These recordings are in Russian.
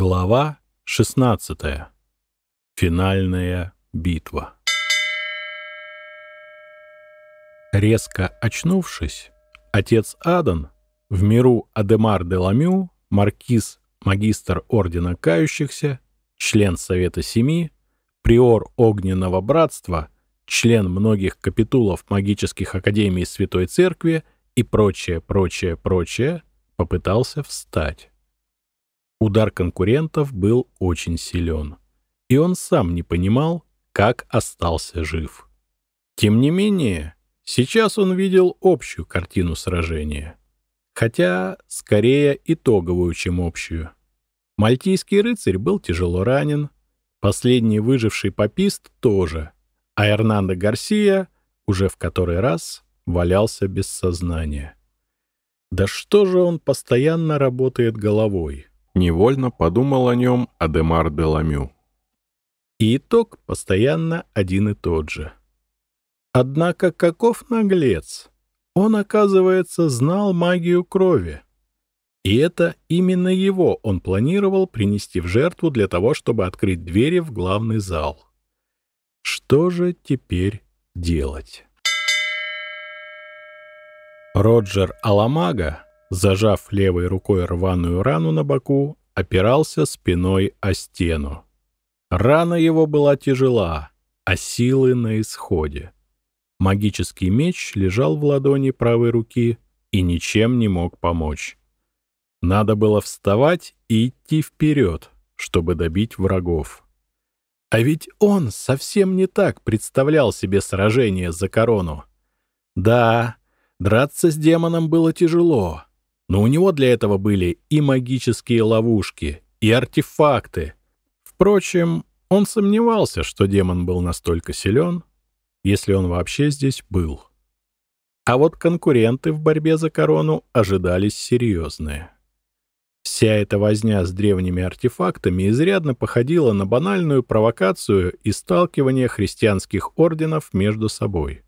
Глава 16. Финальная битва. Резко очнувшись, отец Адан, в миру Адемар де Ламю, маркиз, магистр Ордена Кающихся, член Совета Семи, приор Огненного Братства, член многих капитулов магических академий Святой Церкви и прочее, прочее, прочее, попытался встать. Удар конкурентов был очень силен, и он сам не понимал, как остался жив. Тем не менее, сейчас он видел общую картину сражения, хотя скорее итоговую, чем общую. Мальтийский рыцарь был тяжело ранен, последний выживший попист тоже, а Эрнандо Гарсия уже в который раз валялся без сознания. Да что же он постоянно работает головой? Невольно подумал о нем Адемар де Ламю. И итог постоянно один и тот же. Однако каков наглец! Он, оказывается, знал магию крови. И это именно его он планировал принести в жертву для того, чтобы открыть двери в главный зал. Что же теперь делать? Роджер Аламага зажав левой рукой рваную рану на боку, опирался спиной о стену. Рана его была тяжела, а силы на исходе. Магический меч лежал в ладони правой руки и ничем не мог помочь. Надо было вставать и идти вперед, чтобы добить врагов. А ведь он совсем не так представлял себе сражение за корону. Да, драться с демоном было тяжело, но у него для этого были и магические ловушки, и артефакты. Впрочем, он сомневался, что демон был настолько силен, если он вообще здесь был. А вот конкуренты в борьбе за корону ожидались серьезные. Вся эта возня с древними артефактами изрядно походила на банальную провокацию и сталкивание христианских орденов между собой.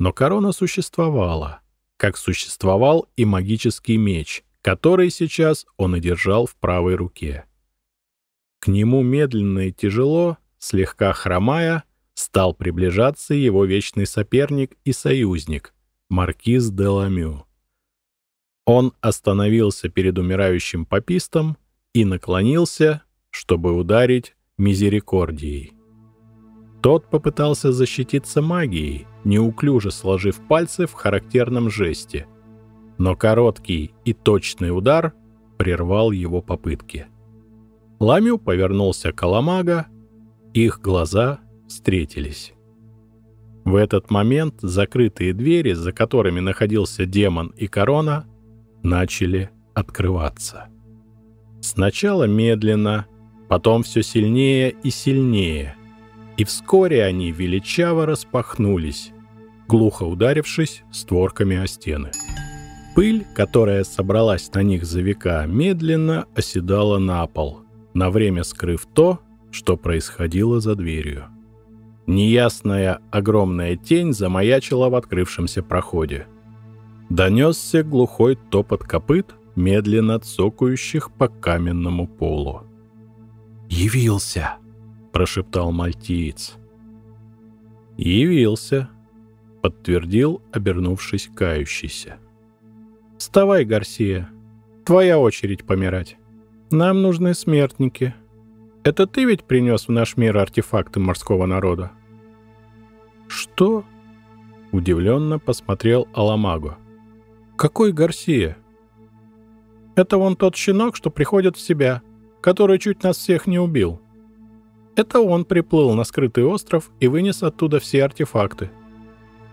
Но корона существовала — как существовал и магический меч, который сейчас он и держал в правой руке. К нему медленно и тяжело, слегка хромая, стал приближаться его вечный соперник и союзник, маркиз де Ламю. Он остановился перед умирающим попистом и наклонился, чтобы ударить мизерикордией. Тот попытался защититься магией, неуклюже сложив пальцы в характерном жесте. Но короткий и точный удар прервал его попытки. Ламю повернулся к Аламага, их глаза встретились. В этот момент закрытые двери, за которыми находился демон и корона, начали открываться. Сначала медленно, потом все сильнее и сильнее — и вскоре они величаво распахнулись, глухо ударившись створками о стены. Пыль, которая собралась на них за века, медленно оседала на пол, на время скрыв то, что происходило за дверью. Неясная огромная тень замаячила в открывшемся проходе. Донесся глухой топот копыт, медленно цокающих по каменному полу. «Явился!» прошептал мальтиец. «Явился», — подтвердил, обернувшись кающийся. «Вставай, Гарсия. Твоя очередь помирать. Нам нужны смертники. Это ты ведь принес в наш мир артефакты морского народа?» «Что?» — удивленно посмотрел Аламаго. «Какой Гарсия?» «Это вон тот щенок, что приходит в себя, который чуть нас всех не убил», это он приплыл на скрытый остров и вынес оттуда все артефакты.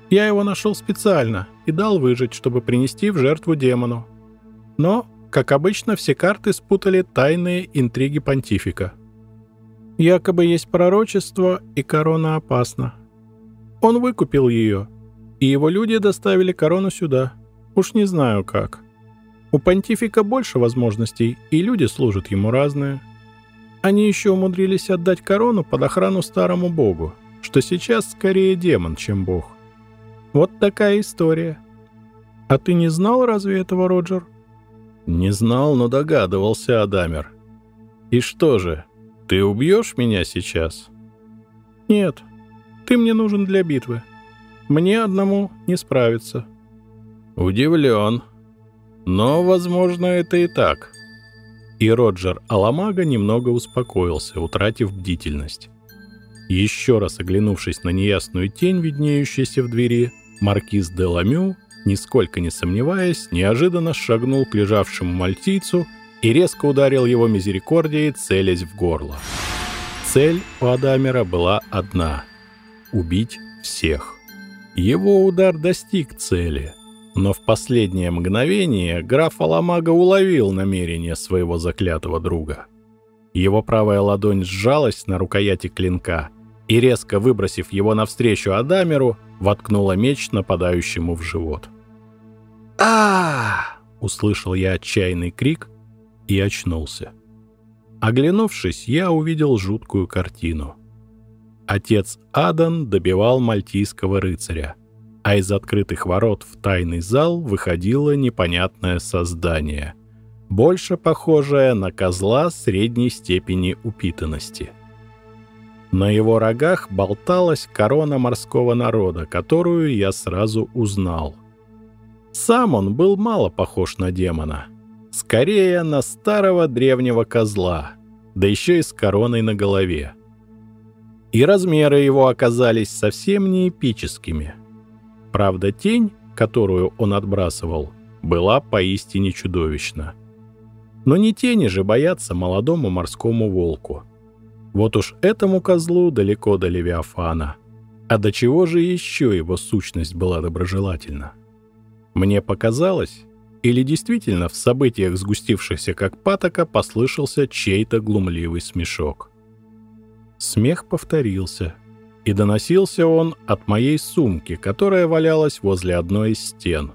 Я его нашел специально и дал выжить, чтобы принести в жертву демону. Но, как обычно, все карты спутали тайные интриги понтифика. Якобы есть пророчество, и корона опасна. Он выкупил ее, и его люди доставили корону сюда. Уж не знаю как. У понтифика больше возможностей, и люди служат ему разные – они еще умудрились отдать корону под охрану старому богу, что сейчас скорее демон, чем бог. Вот такая история. А ты не знал разве этого, Роджер? Не знал, но догадывался, Адамер. «И что же, ты убьешь меня сейчас?» «Нет, ты мне нужен для битвы. Мне одному не справиться». «Удивлен. Но, возможно, это и так». И Роджер Аламага немного успокоился, утратив бдительность. Еще раз оглянувшись на неясную тень, виднеющуюся в двери, маркиз де Ламю, нисколько не сомневаясь, неожиданно шагнул к лежавшему мальтийцу и резко ударил его мизерикордией, целясь в горло. Цель у Адамера была одна — убить всех. Его удар достиг цели, но в последнее мгновение граф Аламага уловил намерение своего заклятого друга. Его правая ладонь сжалась на рукояти клинка и, резко выбросив его навстречу Адамеру, воткнула меч нападающему в живот. а услышал я отчаянный крик и очнулся. Оглянувшись, я увидел жуткую картину. Отец Адан добивал мальтийского рыцаря, а из открытых ворот в тайный зал выходило непонятное создание, больше похожее на козла средней степени упитанности. На его рогах болталась корона морского народа, которую я сразу узнал. Сам он был мало похож на демона — Скорее на старого древнего козла, да еще и с короной на голове. И размеры его оказались совсем не эпическими. Правда, тень, которую он отбрасывал, была поистине чудовищна. Но не тени же боятся молодому морскому волку. Вот уж этому козлу далеко до Левиафана. А до чего же еще его сущность была доброжелательна? Мне показалось, или действительно в событиях, сгустившихся как патока, послышался чей-то глумливый смешок? Смех повторился, и доносился он от моей сумки, которая валялась возле одной из стен.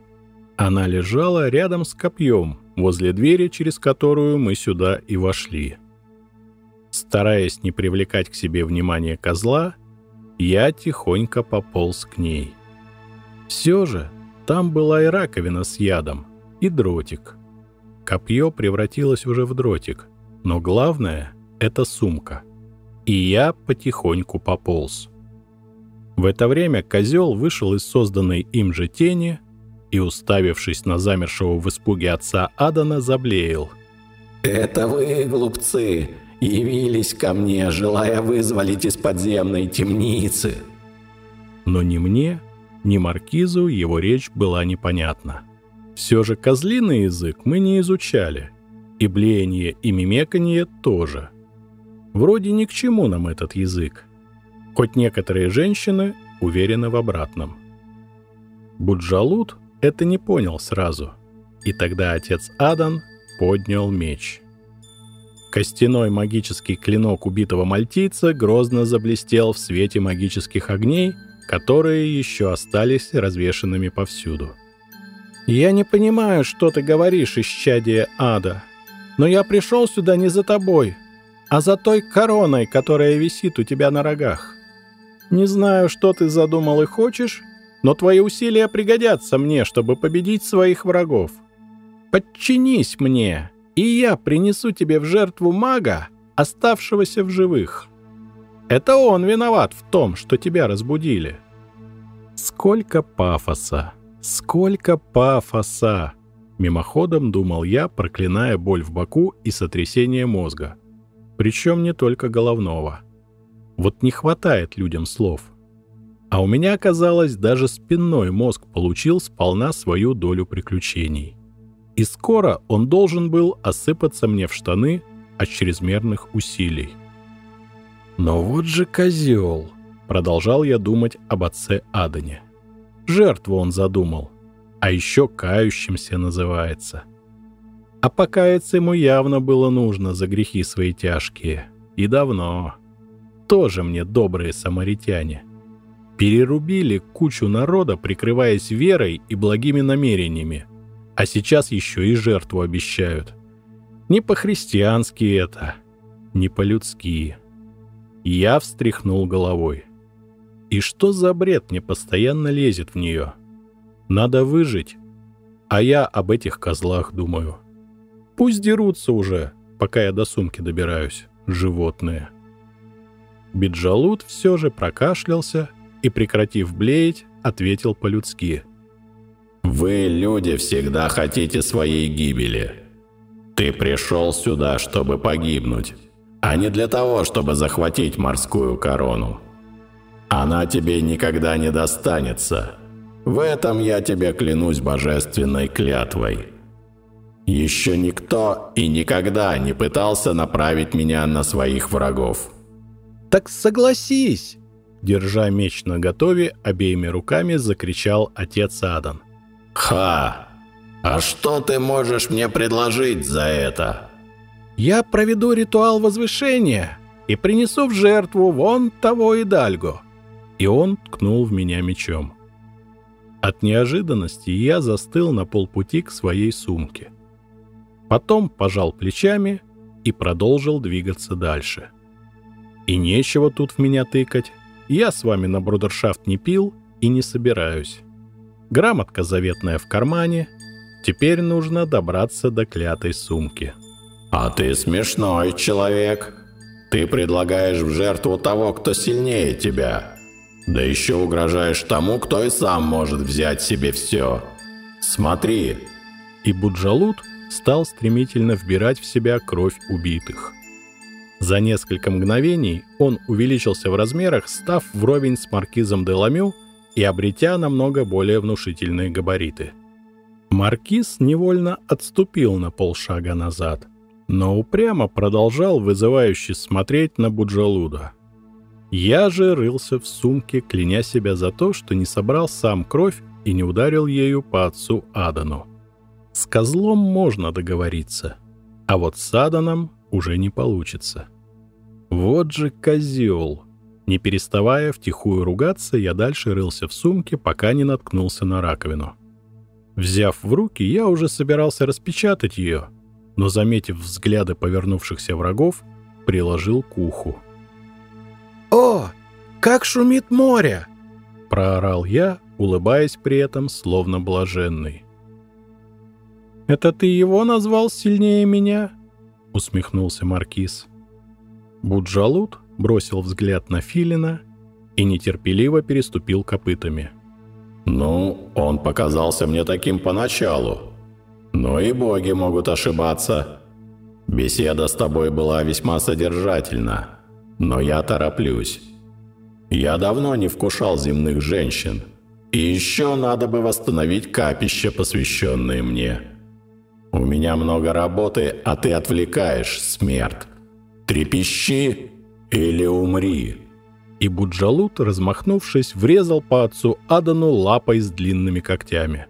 Она лежала рядом с копьем, возле двери, через которую мы сюда и вошли. Стараясь не привлекать к себе внимание козла, я тихонько пополз к ней. Все же там была и раковина с ядом, и дротик. Копье превратилось уже в дротик, но главное — это сумка. И я потихоньку пополз. В это время козел вышел из созданной им же тени и, уставившись на замершего в испуге отца Адана, заблеял. «Это вы, глупцы, явились ко мне, желая вызволить из подземной темницы!» Но ни мне, ни маркизу его речь была непонятна. Все же козлиный язык мы не изучали, и блеяние и мимеканье тоже. Вроде ни к чему нам этот язык, хоть некоторые женщины уверены в обратном. Буджалут это не понял сразу, и тогда отец Адан поднял меч. Костяной магический клинок убитого мальтийца грозно заблестел в свете магических огней, которые еще остались развешенными повсюду. «Я не понимаю, что ты говоришь, исчадие ада, но я пришел сюда не за тобой, а за той короной, которая висит у тебя на рогах. Не знаю, что ты задумал и хочешь, но твои усилия пригодятся мне, чтобы победить своих врагов. Подчинись мне, и я принесу тебе в жертву мага, оставшегося в живых. Это он виноват в том, что тебя разбудили». Сколько пафоса! Сколько пафоса! Мимоходом думал я, проклиная боль в боку и сотрясение мозга. Причем не только головного. Вот не хватает людям слов. А у меня, оказалось, даже спинной мозг получил сполна свою долю приключений. И скоро он должен был осыпаться мне в штаны от чрезмерных усилий. Но вот же козел! Продолжал я думать об отце Адане. Жертву он задумал. А еще кающимся называется. А покаяться ему явно было нужно за грехи свои тяжкие. И давно. Тоже мне добрые самаритяне. Перерубили кучу народа, прикрываясь верой и благими намерениями. А сейчас еще и жертву обещают. Не по-христиански это, не по-людски. Я встряхнул головой. И что за бред мне постоянно лезет в нее? Надо выжить. А я об этих козлах думаю. Пусть дерутся уже. пока я до сумки добираюсь, животные. Биджалут все же прокашлялся и, прекратив блеять, ответил по-людски. «Вы, люди, всегда хотите своей гибели. Ты пришел сюда, чтобы погибнуть, а не для того, чтобы захватить морскую корону. Она тебе никогда не достанется. В этом я тебе клянусь божественной клятвой. Еще никто и никогда не пытался направить меня на своих врагов». «Так согласись!» Держа меч на готове, обеими руками закричал отец Адан. «Ха! А что ты можешь мне предложить за это?» «Я проведу ритуал возвышения и принесу в жертву вон того Идальго». И он ткнул в меня мечом. От неожиданности я застыл на полпути к своей сумке. Потом пожал плечами и продолжил двигаться дальше. И нечего тут в меня тыкать. Я с вами на брудершафт не пил и не собираюсь. Грамотка заветная в кармане. Теперь нужно добраться до клятой сумки. «А ты смешной человек. Ты предлагаешь в жертву того, кто сильнее тебя. Да еще угрожаешь тому, кто и сам может взять себе все. Смотри!» И Буджалут стал стремительно вбирать в себя кровь убитых. За несколько мгновений он увеличился в размерах, став вровень с маркизом де Ламю и обретя намного более внушительные габариты. Маркиз невольно отступил на полшага назад, но упрямо продолжал вызывающе смотреть на Буджалуда. Я же рылся в сумке, кляня себя за то, что не собрал сам кровь и не ударил ею по отцу Адану. С козлом можно договориться, а вот с Аданом уже не получится. Вот же козел! Не переставая втихую ругаться, я дальше рылся в сумке, пока не наткнулся на раковину. Взяв в руки, я уже собирался распечатать ее, но, заметив взгляды повернувшихся врагов, приложил к уху. «О, как шумит море!» — проорал я, улыбаясь при этом, словно блаженный. «Это ты его назвал сильнее меня?» — усмехнулся Маркиз. Буджалут бросил взгляд на Филина и нетерпеливо переступил копытами. «Ну, он показался мне таким поначалу. Но и боги могут ошибаться. Беседа с тобой была весьма содержательна, но я тороплюсь. Я давно не вкушал земных женщин, и еще надо бы восстановить капище, посвященное мне». У меня много работы, а ты отвлекаешь, смерть. Трепещи или умри!» И Буджалут, размахнувшись, врезал по отцу Адану лапой с длинными когтями.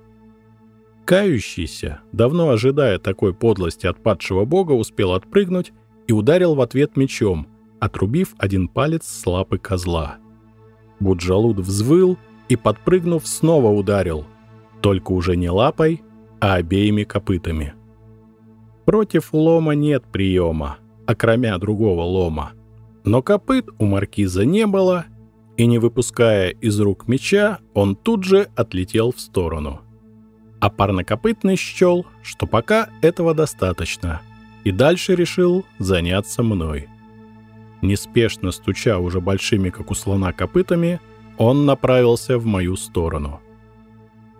Кающийся, давно ожидая такой подлости от падшего бога, успел отпрыгнуть и ударил в ответ мечом, отрубив один палец с лапы козла. Буджалут взвыл и, подпрыгнув, снова ударил, только уже не лапой, а обеими копытами. Против лома нет приема, окромя другого лома. Но копыт у маркиза не было, и не выпуская из рук меча, он тут же отлетел в сторону. А парнокопытный счел, что пока этого достаточно, и дальше решил заняться мной. Неспешно стуча уже большими, как у слона, копытами, он направился в мою сторону —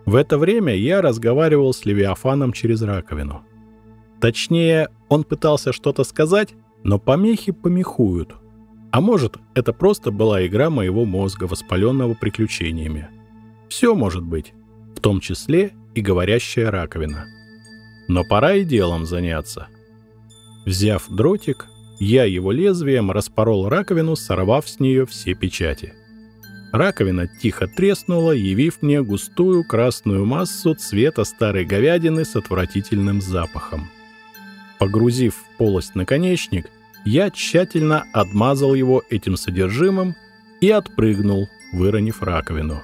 в это время я разговаривал с Левиафаном через раковину. Точнее, он пытался что-то сказать, но помехи помехуют. А может, это просто была игра моего мозга, воспаленного приключениями. Все может быть, в том числе и говорящая раковина. Но пора и делом заняться. Взяв дротик, я его лезвием распорол раковину, сорвав с нее все печати. Раковина тихо треснула, явив мне густую красную массу цвета старой говядины с отвратительным запахом. Погрузив в полость наконечник, я тщательно отмазал его этим содержимым и отпрыгнул, выронив раковину.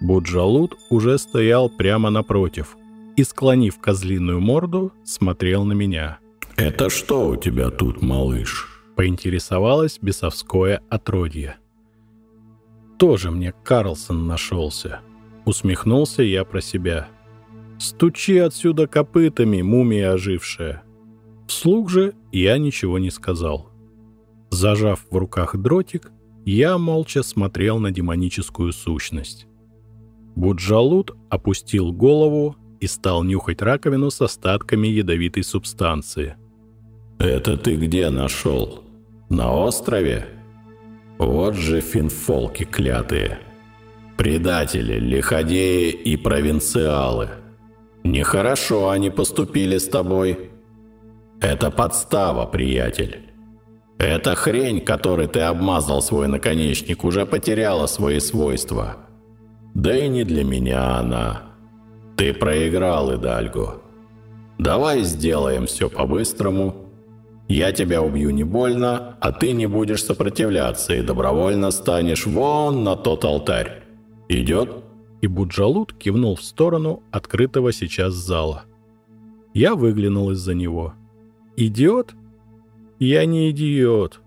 Буджалут уже стоял прямо напротив и, склонив козлиную морду, смотрел на меня. «Это что у тебя тут, малыш?» — поинтересовалось бесовское отродье тоже мне Карлсон нашелся. Усмехнулся я про себя. Стучи отсюда копытами, мумия ожившая. Вслух же я ничего не сказал. Зажав в руках дротик, я молча смотрел на демоническую сущность. Буджалут опустил голову и стал нюхать раковину с остатками ядовитой субстанции. «Это ты где нашел? На острове? Вот же финфолки клятые. Предатели, лиходеи и провинциалы. Нехорошо они поступили с тобой. Это подстава, приятель. Эта хрень, которой ты обмазал свой наконечник, уже потеряла свои свойства. Да и не для меня она. Ты проиграл, Идальго. Давай сделаем все по-быстрому. Я тебя убью не больно, а ты не будешь сопротивляться и добровольно станешь вон на тот алтарь. Идет?» И Буджалут кивнул в сторону открытого сейчас зала. Я выглянул из-за него. «Идиот?» Я не идиот.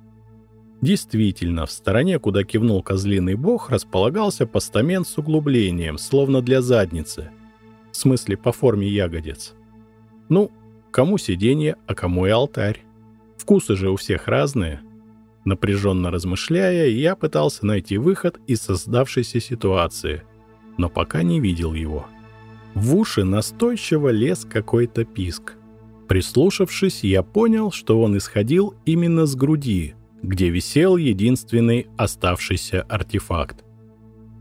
Действительно, в стороне, куда кивнул козлиный бог, располагался постамент с углублением, словно для задницы. В смысле, по форме ягодиц. Ну, кому сиденье, а кому и алтарь. Вкусы же у всех разные. Напряженно размышляя, я пытался найти выход из создавшейся ситуации, но пока не видел его. В уши настойчиво лез какой-то писк. Прислушавшись, я понял, что он исходил именно с груди, где висел единственный оставшийся артефакт.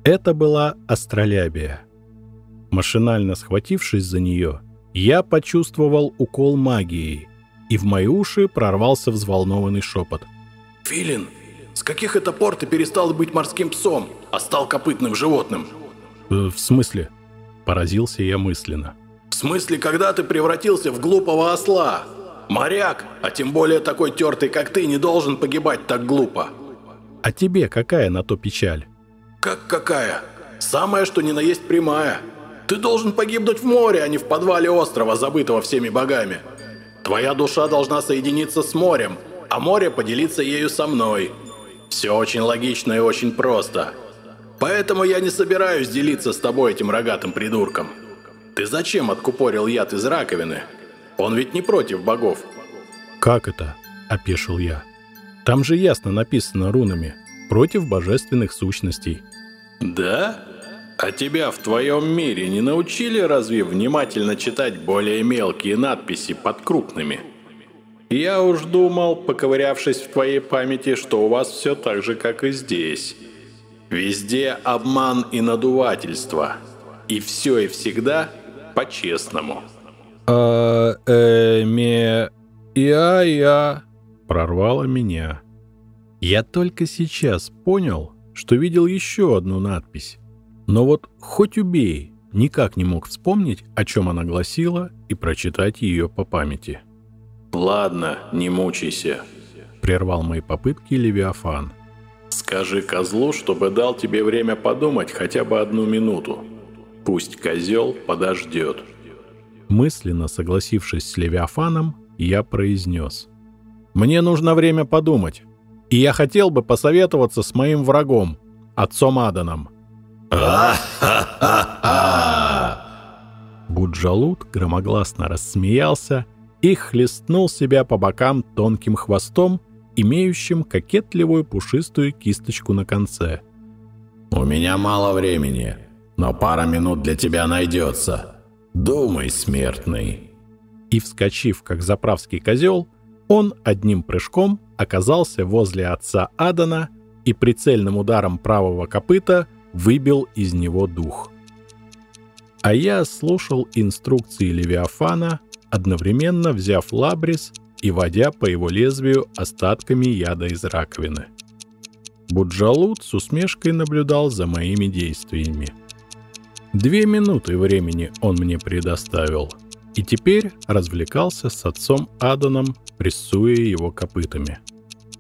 Это была астролябия. Машинально схватившись за нее, я почувствовал укол магией, и в мои уши прорвался взволнованный шепот. «Филин, с каких это пор ты перестал быть морским псом, а стал копытным животным?» «Э, «В смысле?» – поразился я мысленно. В смысле, когда ты превратился в глупого осла? Моряк, а тем более такой тертый, как ты, не должен погибать так глупо. А тебе какая на то печаль? Как какая? Самое, что ни на есть прямая. Ты должен погибнуть в море, а не в подвале острова, забытого всеми богами. Твоя душа должна соединиться с морем, а море поделиться ею со мной. Все очень логично и очень просто. Поэтому я не собираюсь делиться с тобой этим рогатым придурком. Ты зачем откупорил яд из раковины? Он ведь не против богов. Как это? Опешил я. Там же ясно написано рунами. Против божественных сущностей. Да? А тебя в твоем мире не научили разве внимательно читать более мелкие надписи под крупными? Я уж думал, поковырявшись в твоей памяти, что у вас все так же, как и здесь. Везде обман и надувательство. И все и всегда по-честному. А, э, ме, я, я, прорвало меня. Я только сейчас понял, что видел еще одну надпись. Но вот хоть убей, никак не мог вспомнить, о чем она гласила, и прочитать ее по памяти. «Ладно, не мучайся», — прервал мои попытки Левиафан. «Скажи козлу, чтобы дал тебе время подумать хотя бы одну минуту. Пусть козел подождет. Мысленно согласившись с Левиафаном, я произнес. «Мне нужно время подумать, и я хотел бы посоветоваться с моим врагом, отцом Аданом». Буджалут громогласно рассмеялся и хлестнул себя по бокам тонким хвостом, имеющим кокетливую пушистую кисточку на конце. «У меня мало времени но пара минут для тебя найдется. Думай, смертный». И, вскочив, как заправский козел, он одним прыжком оказался возле отца Адана и прицельным ударом правого копыта выбил из него дух. А я слушал инструкции Левиафана, одновременно взяв лабрис и водя по его лезвию остатками яда из раковины. Буджалут с усмешкой наблюдал за моими действиями. Две минуты времени он мне предоставил, и теперь развлекался с отцом Аданом, прессуя его копытами.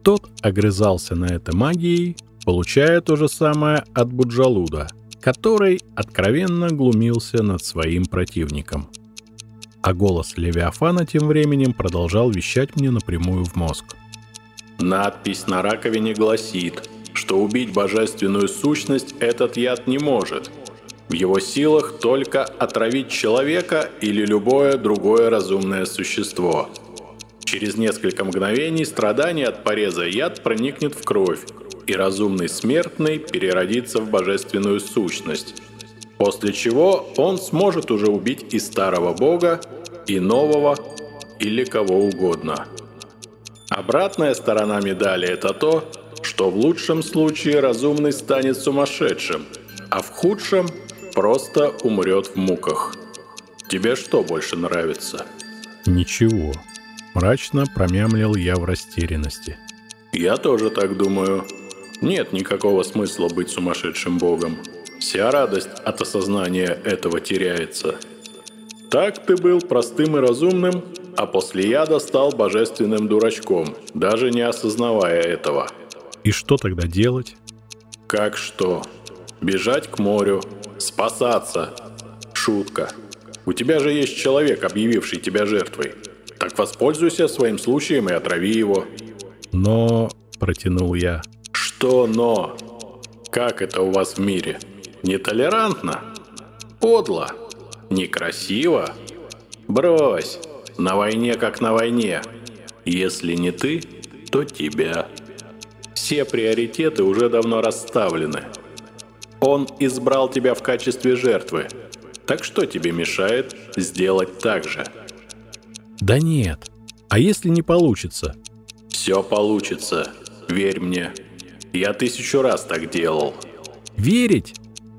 Тот огрызался на это магией, получая то же самое от Буджалуда, который откровенно глумился над своим противником. А голос Левиафана тем временем продолжал вещать мне напрямую в мозг. Надпись на раковине гласит, что убить божественную сущность этот яд не может – в его силах только отравить человека или любое другое разумное существо. Через несколько мгновений страдания от пореза яд проникнет в кровь, и разумный смертный переродится в божественную сущность. После чего он сможет уже убить и старого бога, и нового, или кого угодно. Обратная сторона медали – это то, что в лучшем случае разумный станет сумасшедшим, а в худшем просто умрет в муках. Тебе что больше нравится? Ничего. Мрачно промямлил я в растерянности. Я тоже так думаю. Нет никакого смысла быть сумасшедшим богом. Вся радость от осознания этого теряется. Так ты был простым и разумным, а после яда стал божественным дурачком, даже не осознавая этого. И что тогда делать? Как что? Бежать к морю, спасаться. Шутка. У тебя же есть человек, объявивший тебя жертвой. Так воспользуйся своим случаем и отрави его. Но, протянул я. Что но? Как это у вас в мире? Нетолерантно? Подло? Некрасиво? Брось. На войне как на войне. Если не ты, то тебя. Все приоритеты уже давно расставлены. Он избрал тебя в качестве жертвы. Так что тебе мешает сделать так же? Да нет. А если не получится? Все получится. Верь мне. Я тысячу раз так делал. Верить?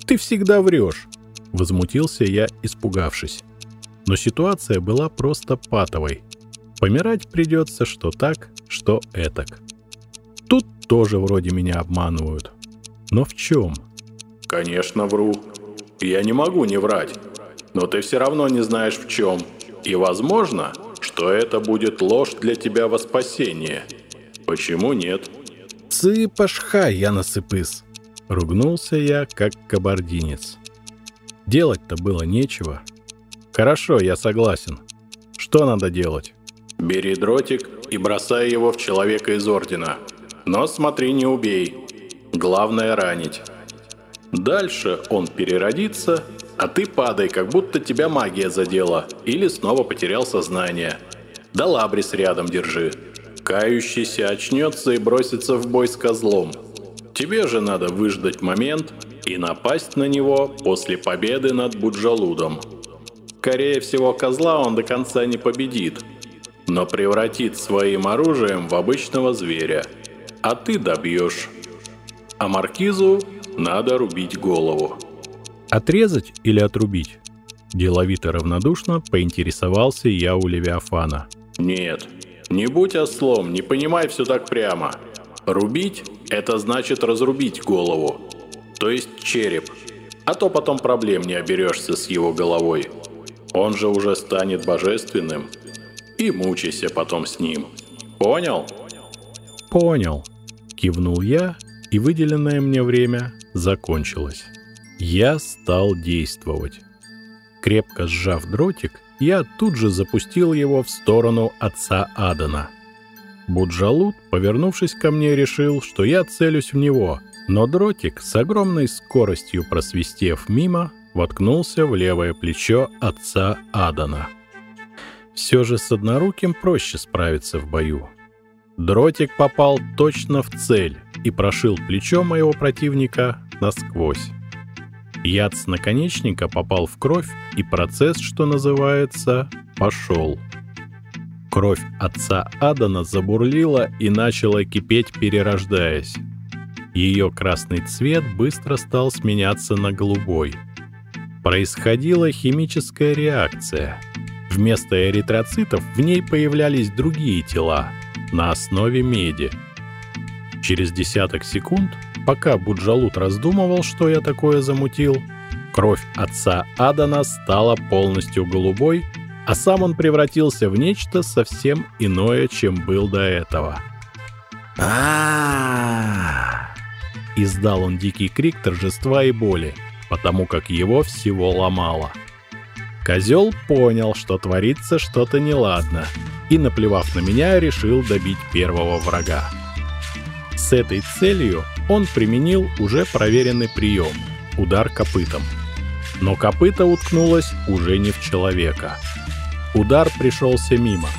Ты всегда врешь. Возмутился я, испугавшись. Но ситуация была просто патовой. Помирать придется что так, что этак. Тут тоже вроде меня обманывают. Но в чем? Конечно, вру. Я не могу не врать. Но ты все равно не знаешь в чем. И возможно, что это будет ложь для тебя во спасение. Почему нет? Цыпашха, я насыпыс. Ругнулся я, как кабардинец. Делать-то было нечего. Хорошо, я согласен. Что надо делать? Бери дротик и бросай его в человека из Ордена. Но смотри, не убей. Главное ранить. Дальше он переродится, а ты падай, как будто тебя магия задела, или снова потерял сознание. Да лабрис рядом держи. Кающийся очнется и бросится в бой с козлом. Тебе же надо выждать момент и напасть на него после победы над Буджалудом. Скорее всего, козла он до конца не победит, но превратит своим оружием в обычного зверя. А ты добьешь. А маркизу надо рубить голову. Отрезать или отрубить? Деловито равнодушно поинтересовался я у Левиафана. Нет, не будь ослом, не понимай все так прямо. Рубить – это значит разрубить голову, то есть череп. А то потом проблем не оберешься с его головой. Он же уже станет божественным. И мучайся потом с ним. Понял? Понял. Кивнул я, и выделенное мне время закончилось. Я стал действовать. Крепко сжав дротик, я тут же запустил его в сторону отца Адана. Буджалут, повернувшись ко мне, решил, что я целюсь в него, но дротик, с огромной скоростью просвистев мимо, воткнулся в левое плечо отца Адана. Все же с одноруким проще справиться в бою. Дротик попал точно в цель и прошил плечо моего противника насквозь. Яд с наконечника попал в кровь, и процесс, что называется, пошел. Кровь отца Адана забурлила и начала кипеть, перерождаясь. Ее красный цвет быстро стал сменяться на голубой — происходила химическая реакция. Вместо эритроцитов в ней появлялись другие тела на основе меди. Через десяток секунд, пока Буджалут раздумывал, что я такое замутил, кровь отца Адана стала полностью голубой, а сам он превратился в нечто совсем иное, чем был до этого. а Издал он дикий крик торжества и боли потому как его всего ломало. Козел понял, что творится что-то неладно, и, наплевав на меня, решил добить первого врага. С этой целью он применил уже проверенный прием — удар копытом. Но копыта уткнулось уже не в человека. Удар пришелся мимо.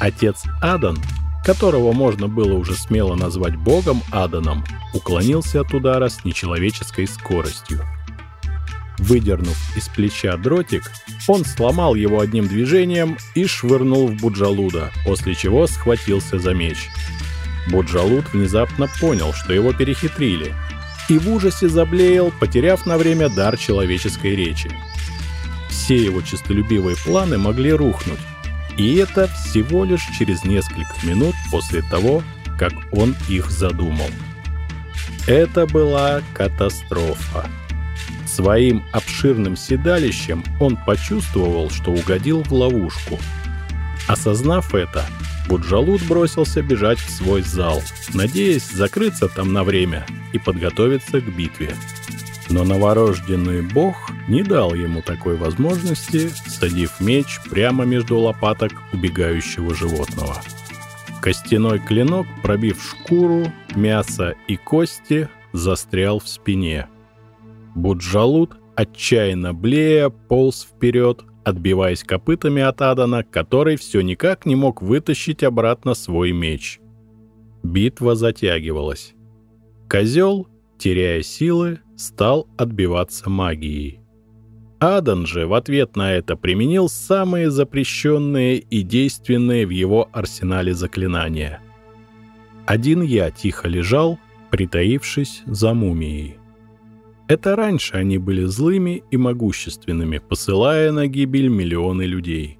Отец Адан, которого можно было уже смело назвать богом Аданом, уклонился от удара с нечеловеческой скоростью. Выдернув из плеча дротик, он сломал его одним движением и швырнул в Буджалуда, после чего схватился за меч. Буджалуд внезапно понял, что его перехитрили, и в ужасе заблеял, потеряв на время дар человеческой речи. Все его честолюбивые планы могли рухнуть, и это всего лишь через несколько минут после того, как он их задумал. Это была катастрофа. Своим обширным седалищем он почувствовал, что угодил в ловушку. Осознав это, Буджалут бросился бежать в свой зал, надеясь закрыться там на время и подготовиться к битве. Но новорожденный бог не дал ему такой возможности, садив меч прямо между лопаток убегающего животного. Костяной клинок, пробив шкуру, мясо и кости, застрял в спине. Буджалут, отчаянно блея, полз вперед, отбиваясь копытами от Адана, который все никак не мог вытащить обратно свой меч. Битва затягивалась. Козел, теряя силы, стал отбиваться магией. Адан же в ответ на это применил самые запрещенные и действенные в его арсенале заклинания. Один я тихо лежал, притаившись за мумией. Это раньше они были злыми и могущественными, посылая на гибель миллионы людей.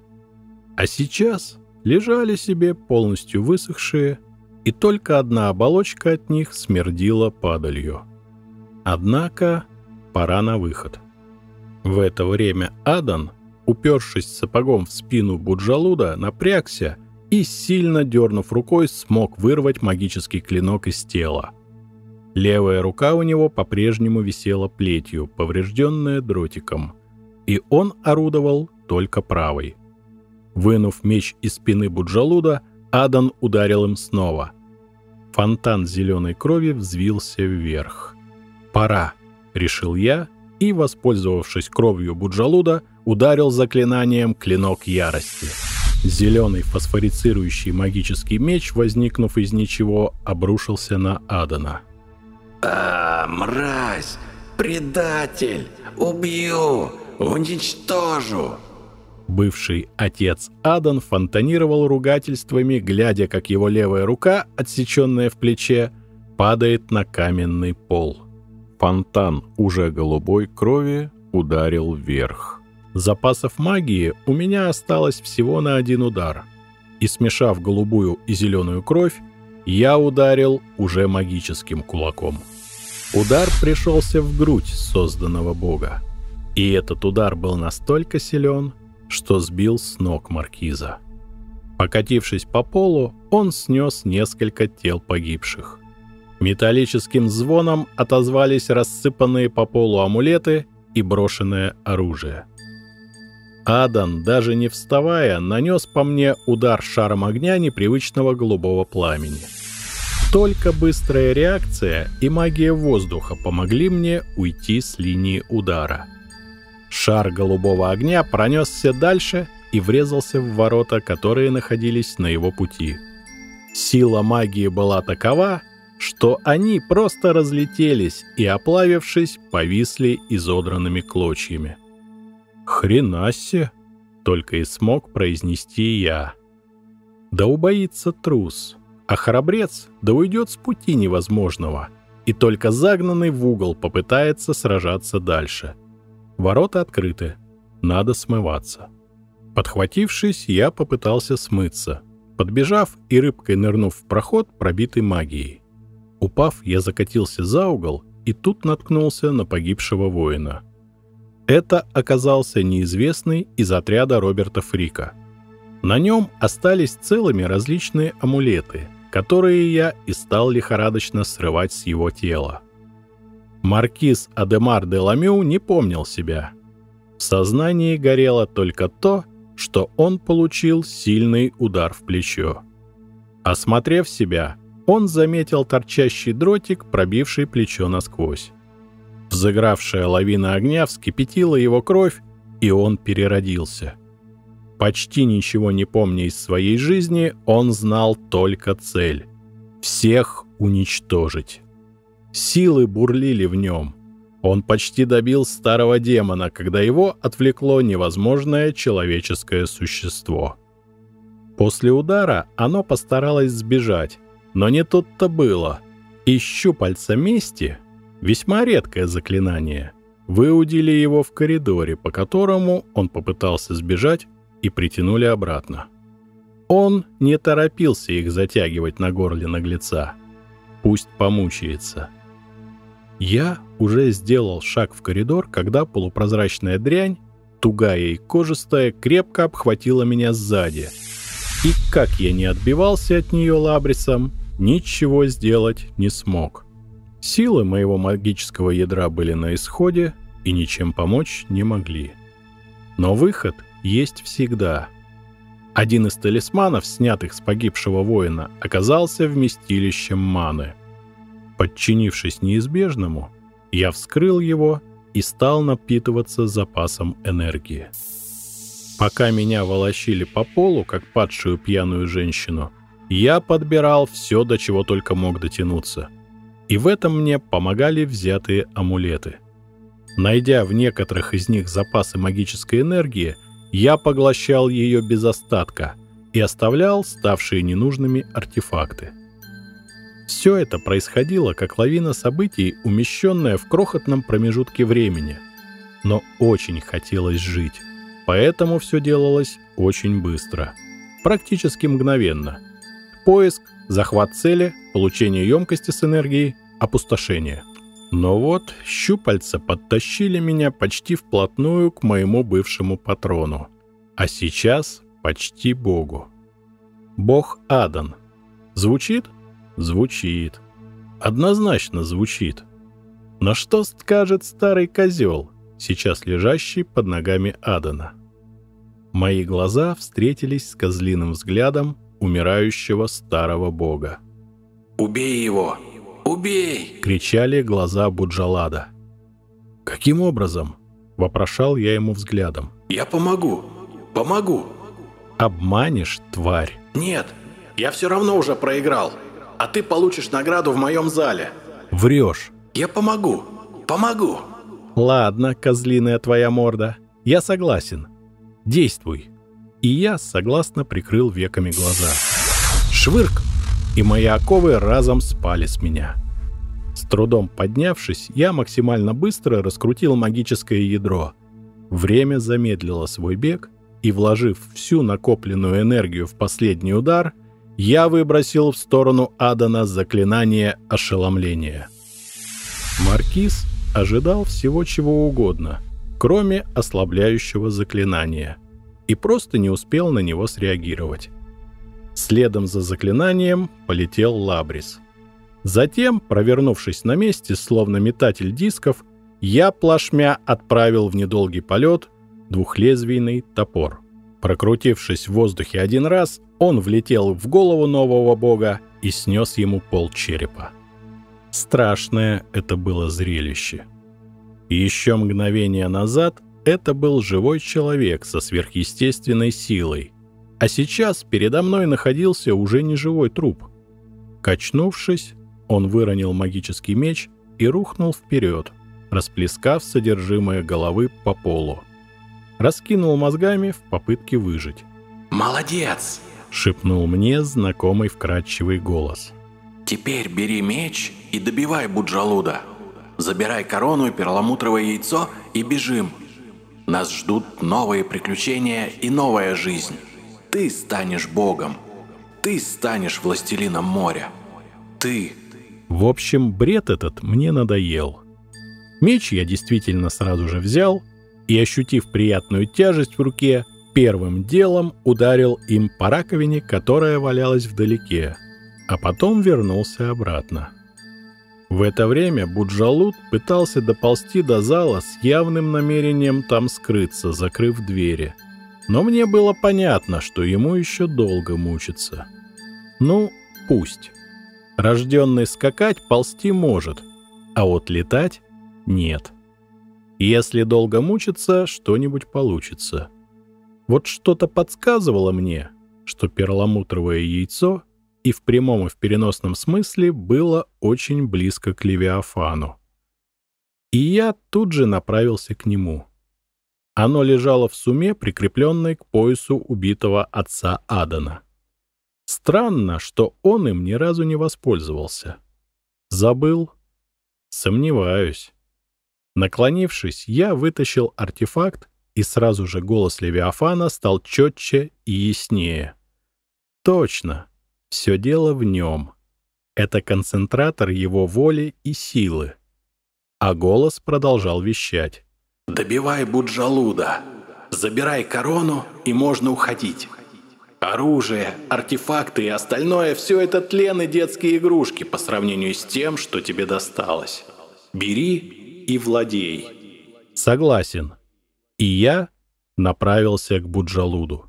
А сейчас лежали себе полностью высохшие, и только одна оболочка от них смердила падалью. Однако пора на выход. В это время Адан, упершись сапогом в спину Буджалуда, напрягся и, сильно дернув рукой, смог вырвать магический клинок из тела. Левая рука у него по-прежнему висела плетью, поврежденная дротиком, и он орудовал только правой. Вынув меч из спины Буджалуда, Адан ударил им снова. Фонтан зеленой крови взвился вверх. «Пора», — решил я, и, воспользовавшись кровью Буджалуда, ударил заклинанием «Клинок ярости». Зеленый фосфорицирующий магический меч, возникнув из ничего, обрушился на Адана. «А, мразь! Предатель! Убью! Уничтожу!» Бывший отец Адан фонтанировал ругательствами, глядя, как его левая рука, отсеченная в плече, падает на каменный пол. Фонтан уже голубой крови ударил вверх. Запасов магии у меня осталось всего на один удар. И смешав голубую и зеленую кровь, я ударил уже магическим кулаком. Удар пришелся в грудь созданного бога. И этот удар был настолько силен, что сбил с ног маркиза. Покатившись по полу, он снес несколько тел погибших. Металлическим звоном отозвались рассыпанные по полу амулеты и брошенное оружие. Адан, даже не вставая, нанес по мне удар шаром огня непривычного голубого пламени. Только быстрая реакция и магия воздуха помогли мне уйти с линии удара. Шар голубого огня пронесся дальше и врезался в ворота, которые находились на его пути. Сила магии была такова, что они просто разлетелись и, оплавившись, повисли изодранными клочьями. «Хренасе!» — только и смог произнести я. «Да убоится трус, а храбрец да уйдет с пути невозможного, и только загнанный в угол попытается сражаться дальше. Ворота открыты, надо смываться». Подхватившись, я попытался смыться, подбежав и рыбкой нырнув в проход, пробитый магией. Упав, я закатился за угол и тут наткнулся на погибшего воина. Это оказался неизвестный из отряда Роберта Фрика. На нем остались целыми различные амулеты, которые я и стал лихорадочно срывать с его тела. Маркиз Адемар де Ламю не помнил себя. В сознании горело только то, что он получил сильный удар в плечо. Осмотрев себя, он заметил торчащий дротик, пробивший плечо насквозь. Взыгравшая лавина огня вскипятила его кровь, и он переродился. Почти ничего не помня из своей жизни, он знал только цель — всех уничтожить. Силы бурлили в нем. Он почти добил старого демона, когда его отвлекло невозможное человеческое существо. После удара оно постаралось сбежать, но не тут-то было. И щупальца мести — весьма редкое заклинание — выудили его в коридоре, по которому он попытался сбежать, и притянули обратно. Он не торопился их затягивать на горле наглеца. Пусть помучается. Я уже сделал шаг в коридор, когда полупрозрачная дрянь, тугая и кожистая, крепко обхватила меня сзади. И как я не отбивался от нее лабрисом, ничего сделать не смог. Силы моего магического ядра были на исходе и ничем помочь не могли. Но выход есть всегда. Один из талисманов, снятых с погибшего воина, оказался вместилищем маны. Подчинившись неизбежному, я вскрыл его и стал напитываться запасом энергии. Пока меня волочили по полу, как падшую пьяную женщину, я подбирал все, до чего только мог дотянуться. И в этом мне помогали взятые амулеты. Найдя в некоторых из них запасы магической энергии, я поглощал ее без остатка и оставлял ставшие ненужными артефакты. Все это происходило как лавина событий, умещенная в крохотном промежутке времени. Но очень хотелось жить, поэтому все делалось очень быстро. Практически мгновенно. Поиск, захват цели, получение емкости с энергией, опустошение. Но вот щупальца подтащили меня почти вплотную к моему бывшему патрону. А сейчас почти богу. Бог Адан. Звучит? Звучит. Однозначно звучит. Но что скажет старый козел, сейчас лежащий под ногами Адана? Мои глаза встретились с козлиным взглядом умирающего старого бога. «Убей его!» «Убей!» — кричали глаза Буджалада. «Каким образом?» — вопрошал я ему взглядом. «Я помогу! Помогу!» «Обманешь, тварь!» «Нет, я все равно уже проиграл, а ты получишь награду в моем зале!» «Врешь!» «Я помогу! Помогу!» «Ладно, козлиная твоя морда, я согласен. Действуй!» И я согласно прикрыл веками глаза. «Швырк!» И мои оковы разом спали с меня. С трудом поднявшись, я максимально быстро раскрутил магическое ядро. Время замедлило свой бег, и, вложив всю накопленную энергию в последний удар, я выбросил в сторону Адана заклинание ошеломления. Маркиз ожидал всего чего угодно, кроме ослабляющего заклинания, и просто не успел на него среагировать. Следом за заклинанием полетел Лабрис. Затем, провернувшись на месте, словно метатель дисков, я плашмя отправил в недолгий полет двухлезвийный топор. Прокрутившись в воздухе один раз, он влетел в голову нового бога и снес ему пол черепа. Страшное это было зрелище. еще мгновение назад это был живой человек со сверхъестественной силой, а сейчас передо мной находился уже неживой труп. Качнувшись, он выронил магический меч и рухнул вперед, расплескав содержимое головы по полу. Раскинул мозгами в попытке выжить. «Молодец!» — шепнул мне знакомый вкрадчивый голос. «Теперь бери меч и добивай Буджалуда. Забирай корону и перламутровое яйцо и бежим. Нас ждут новые приключения и новая жизнь». Ты станешь богом. Ты станешь властелином моря. Ты. В общем, бред этот мне надоел. Меч я действительно сразу же взял и, ощутив приятную тяжесть в руке, первым делом ударил им по раковине, которая валялась вдалеке, а потом вернулся обратно. В это время Буджалут пытался доползти до зала с явным намерением там скрыться, закрыв двери — но мне было понятно, что ему еще долго мучиться. Ну, пусть. Рожденный скакать ползти может, а вот летать — нет. Если долго мучиться, что-нибудь получится. Вот что-то подсказывало мне, что перламутровое яйцо и в прямом и в переносном смысле было очень близко к Левиафану. И я тут же направился к нему. Оно лежало в суме, прикрепленной к поясу убитого отца Адана. Странно, что он им ни разу не воспользовался. Забыл? Сомневаюсь. Наклонившись, я вытащил артефакт, и сразу же голос Левиафана стал четче и яснее. Точно, все дело в нем. Это концентратор его воли и силы. А голос продолжал вещать. «Добивай Буджалуда, забирай корону, и можно уходить. Оружие, артефакты и остальное – все это тлен и детские игрушки по сравнению с тем, что тебе досталось. Бери и владей». Согласен. И я направился к Буджалуду.